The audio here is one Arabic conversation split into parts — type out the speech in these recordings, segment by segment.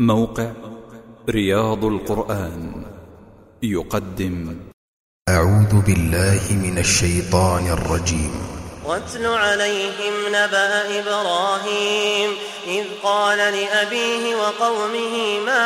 موقع رياض القرآن يقدم. أعوذ بالله من الشيطان الرجيم. واتل عليهم نبأ إبراهيم إذ قال لأبيه وقومه ما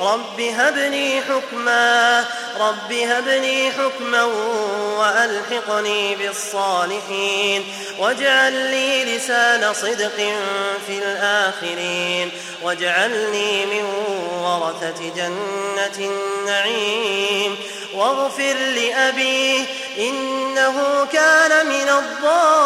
رب هب لي حكما رب هب لي حكما وألحقني بالصالحين واجعل لي لسان صدق في الآخرين واجعلني من ورثة جنة النعيم واغفر لأبيه إنه كان من الضالين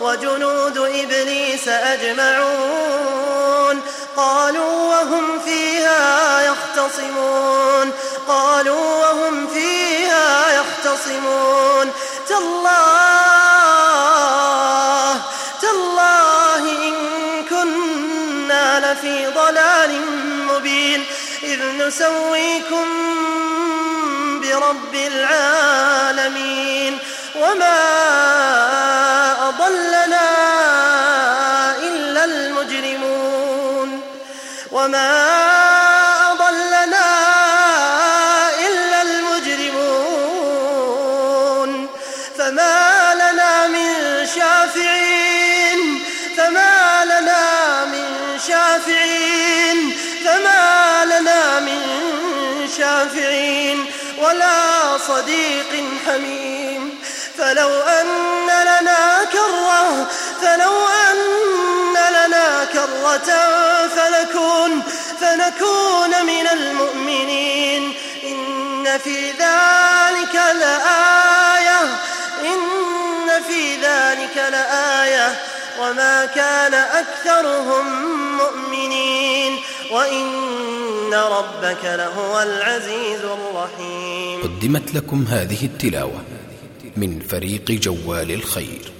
وجنود إبليس أجمعون. قالوا وهم فيها يختصمون. قالوا وهم فيها يختصمون. تالله تالله إن كنا لفي ضلال مبين. إذ نسويكم برب العالمين. وما وما أضلنا إلا المجرمون فما لنا من شافعين فما لنا من شافعين فما لنا من شافعين ولا صديق حميم فلو أن فنكون فنكون من المؤمنين. إن في ذلك لآية. إن في ذلك لآية. وما كان أكثرهم مؤمنين. وإن ربك لهو العزيز الرحيم. قدمت لكم هذه التلاوة من فريق جوال الخير.